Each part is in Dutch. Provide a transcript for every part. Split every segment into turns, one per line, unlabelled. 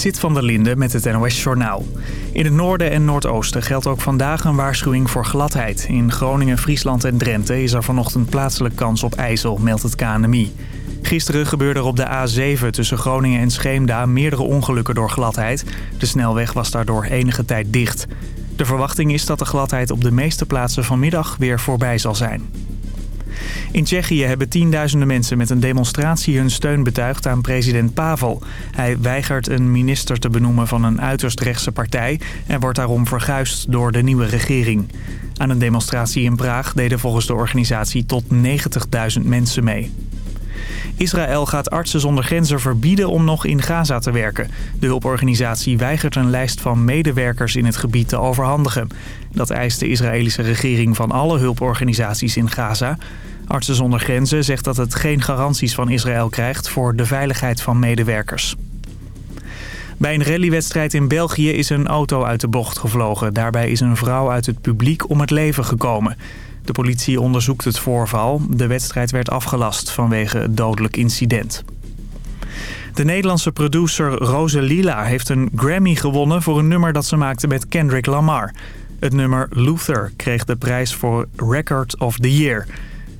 Zit van der Linde met het NOS-journaal. In het noorden en noordoosten geldt ook vandaag een waarschuwing voor gladheid. In Groningen, Friesland en Drenthe is er vanochtend plaatselijk kans op ijzel, meldt het KNMI. Gisteren gebeurde er op de A7 tussen Groningen en Scheemda meerdere ongelukken door gladheid. De snelweg was daardoor enige tijd dicht. De verwachting is dat de gladheid op de meeste plaatsen vanmiddag weer voorbij zal zijn. In Tsjechië hebben tienduizenden mensen met een demonstratie hun steun betuigd aan president Pavel. Hij weigert een minister te benoemen van een uiterst rechtse partij... en wordt daarom verguisd door de nieuwe regering. Aan een demonstratie in Praag deden volgens de organisatie tot 90.000 mensen mee. Israël gaat artsen zonder grenzen verbieden om nog in Gaza te werken. De hulporganisatie weigert een lijst van medewerkers in het gebied te overhandigen. Dat eist de Israëlische regering van alle hulporganisaties in Gaza. Artsen zonder grenzen zegt dat het geen garanties van Israël krijgt voor de veiligheid van medewerkers. Bij een rallywedstrijd in België is een auto uit de bocht gevlogen. Daarbij is een vrouw uit het publiek om het leven gekomen. De politie onderzoekt het voorval. De wedstrijd werd afgelast vanwege het dodelijk incident. De Nederlandse producer Rose Lila heeft een Grammy gewonnen voor een nummer dat ze maakte met Kendrick Lamar. Het nummer Luther kreeg de prijs voor Record of the Year.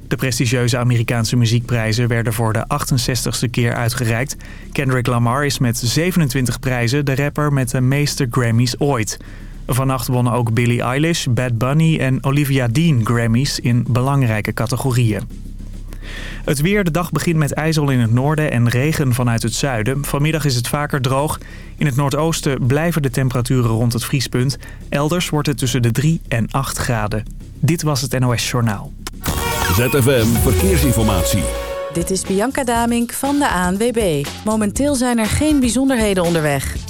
De prestigieuze Amerikaanse muziekprijzen werden voor de 68ste keer uitgereikt. Kendrick Lamar is met 27 prijzen de rapper met de meeste Grammys ooit. Vannacht wonnen ook Billie Eilish, Bad Bunny en Olivia Dean Grammys in belangrijke categorieën. Het weer, de dag begint met ijzel in het noorden en regen vanuit het zuiden. Vanmiddag is het vaker droog. In het noordoosten blijven de temperaturen rond het vriespunt. Elders wordt het tussen de 3 en 8 graden. Dit was het NOS Journaal.
ZFM Verkeersinformatie.
Dit is Bianca Damink van de ANWB. Momenteel zijn er geen bijzonderheden onderweg.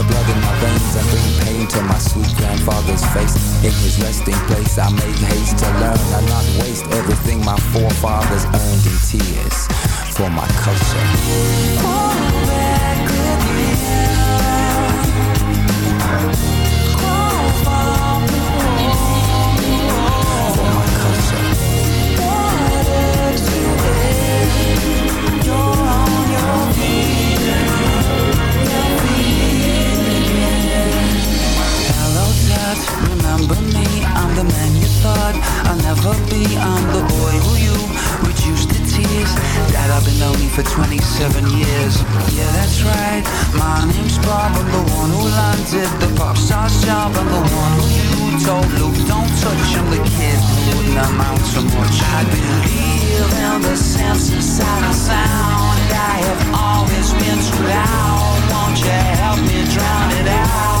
the blood in my veins and bring pain to my sweet grandfather's face. In his resting place, I make haste to learn and not waste everything my forefathers earned in tears for my culture. Never be I'm the boy who you reduced to tears. Dad, I've been lonely for 27 years. Yeah, that's right. My name's Bob I'm the one who landed the pop star's job I'm the one who you told Luke Don't touch. I'm the kid wouldn't amount to much. I believe in the sense inside of sound I have always been too loud. Won't you help me drown it out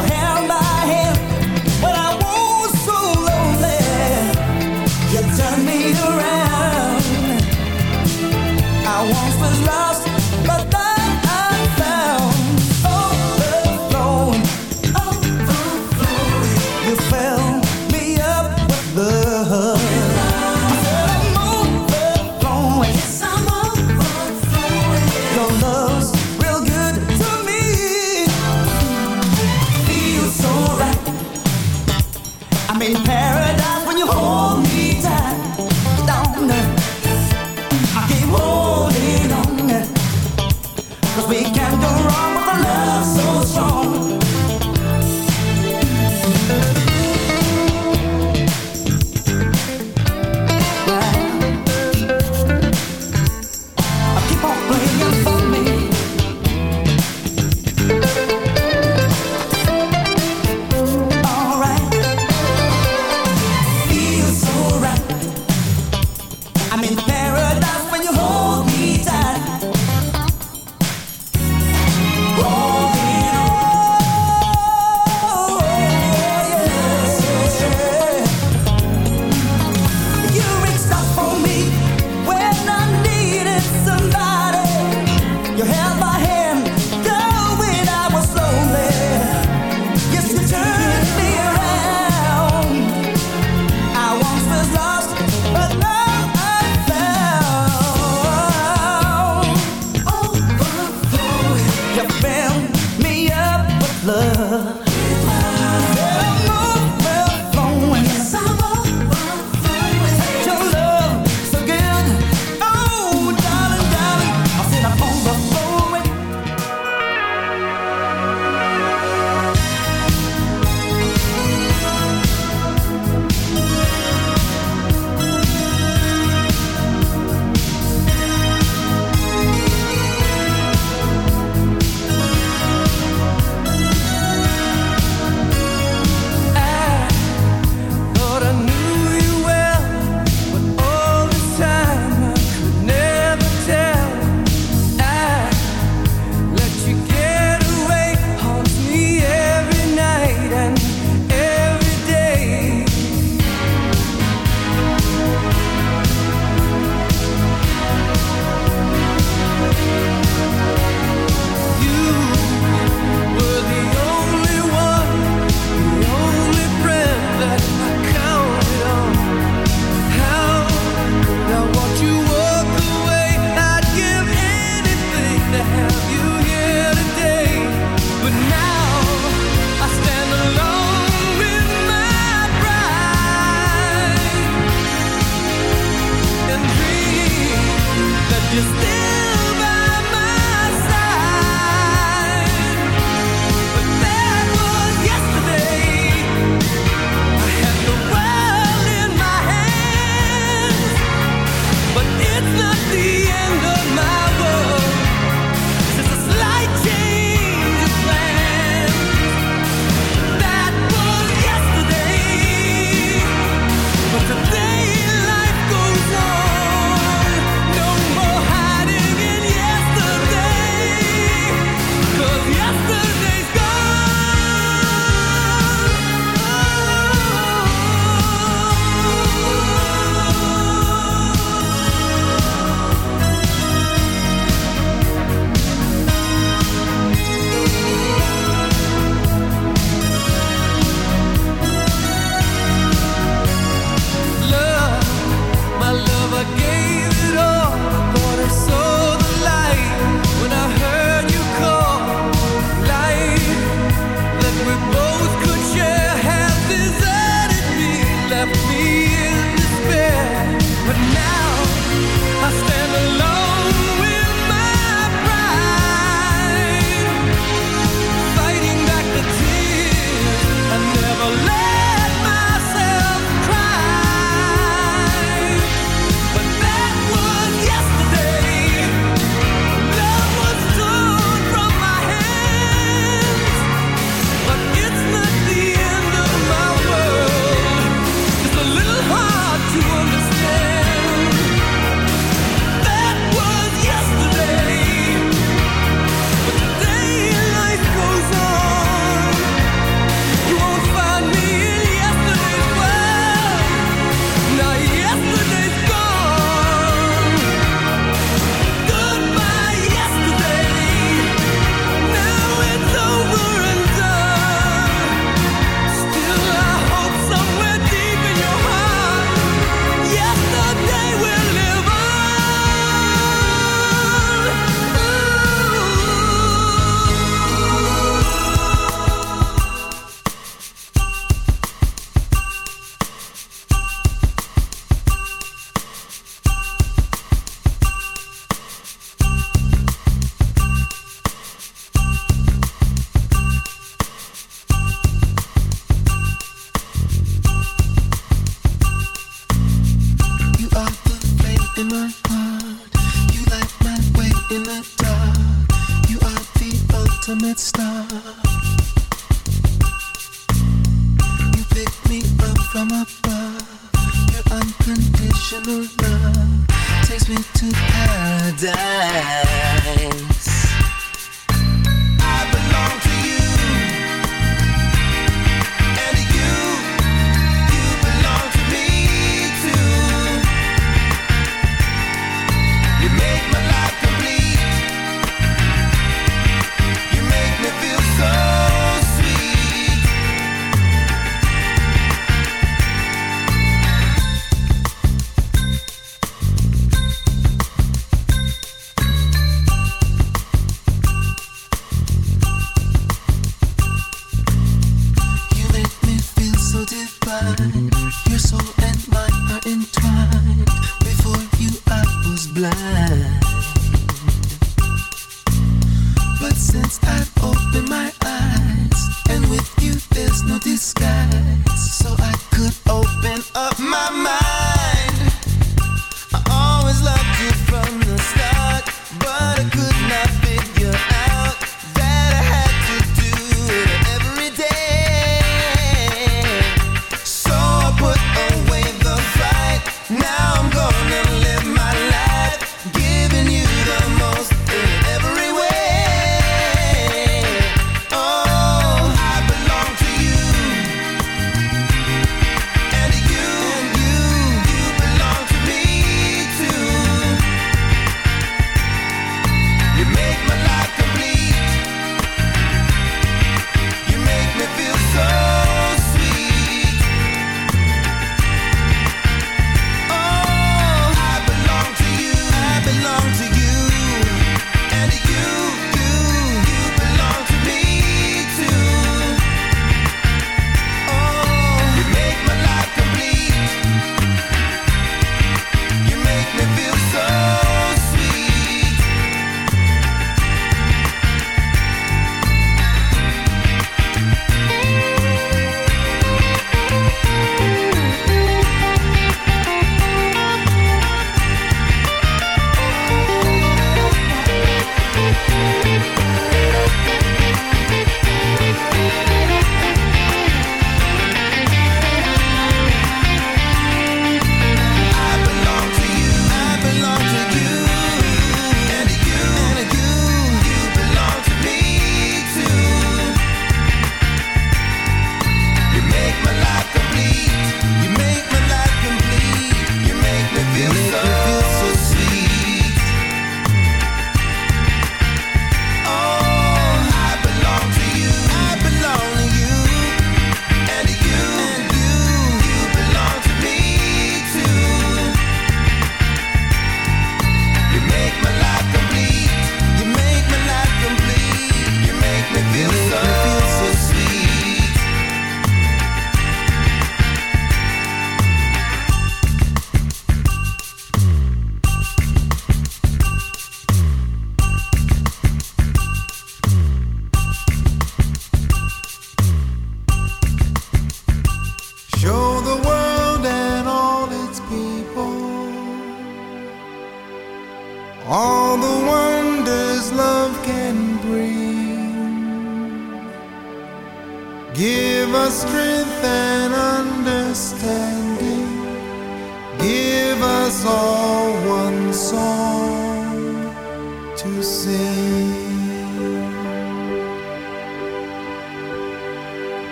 your
hair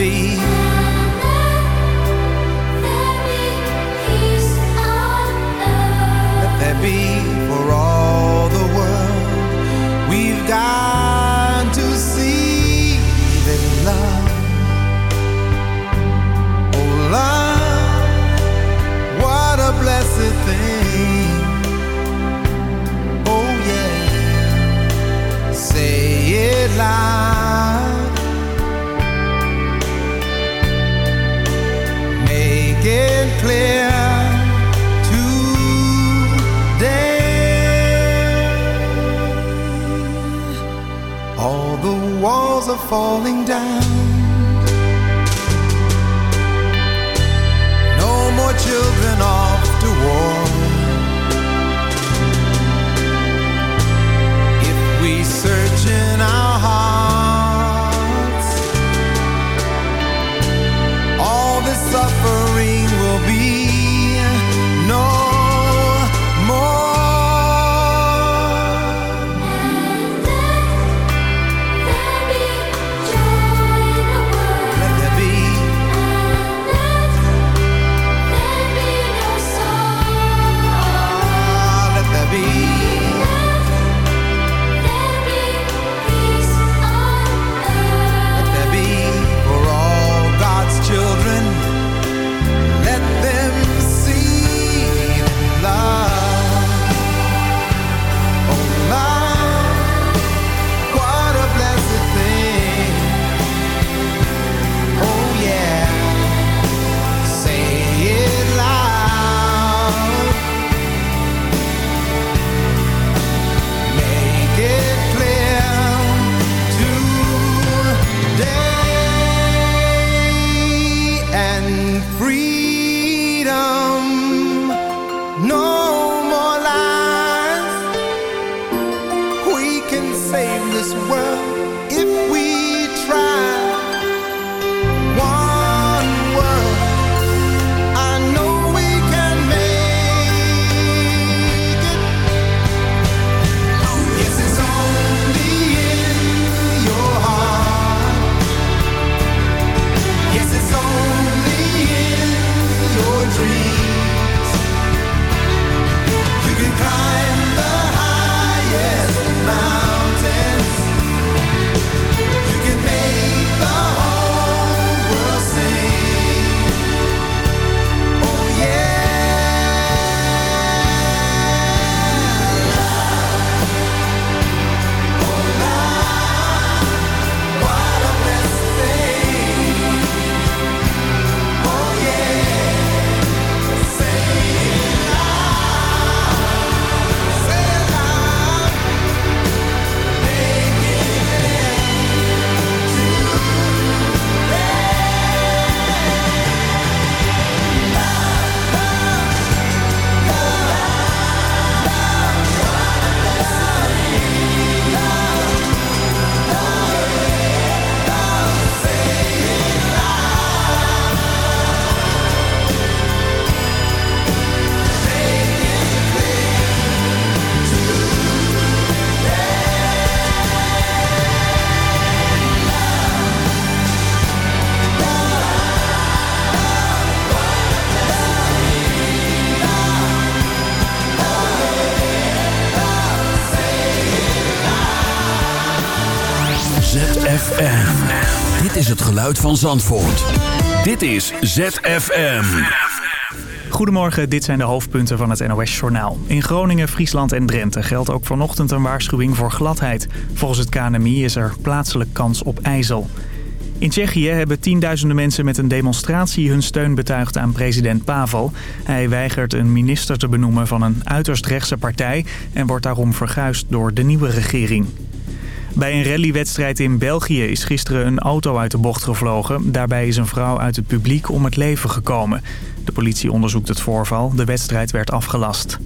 be.
Is het geluid van Zandvoort. Dit is ZFM.
Goedemorgen, dit zijn de hoofdpunten van het NOS-journaal. In Groningen, Friesland en Drenthe geldt ook vanochtend een waarschuwing voor gladheid. Volgens het KNMI is er plaatselijk kans op ijzel. In Tsjechië hebben tienduizenden mensen met een demonstratie hun steun betuigd aan president Pavel. Hij weigert een minister te benoemen van een uiterst rechtse partij... en wordt daarom verguisd door de nieuwe regering. Bij een rallywedstrijd in België is gisteren een auto uit de bocht gevlogen. Daarbij is een vrouw uit het publiek om het leven gekomen. De politie onderzoekt het voorval. De wedstrijd werd afgelast.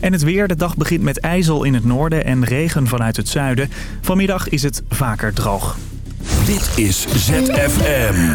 En het weer. De dag begint met ijzel in het noorden en regen vanuit het zuiden. Vanmiddag is het vaker droog.
Dit is ZFM.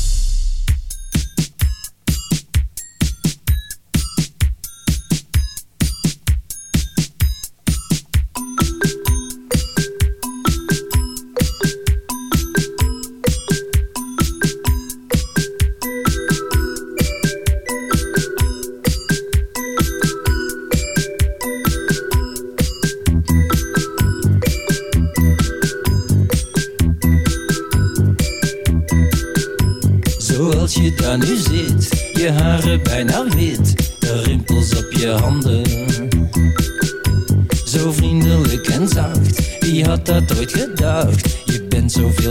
bijna wit, de rimpels op je handen. Zo vriendelijk en zacht, wie had dat ooit gedacht? Je bent zoveel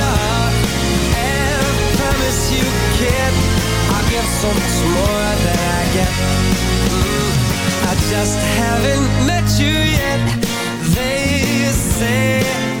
Promise you, kid, I'll give so much more than I get. Mm, I just haven't met you yet. They say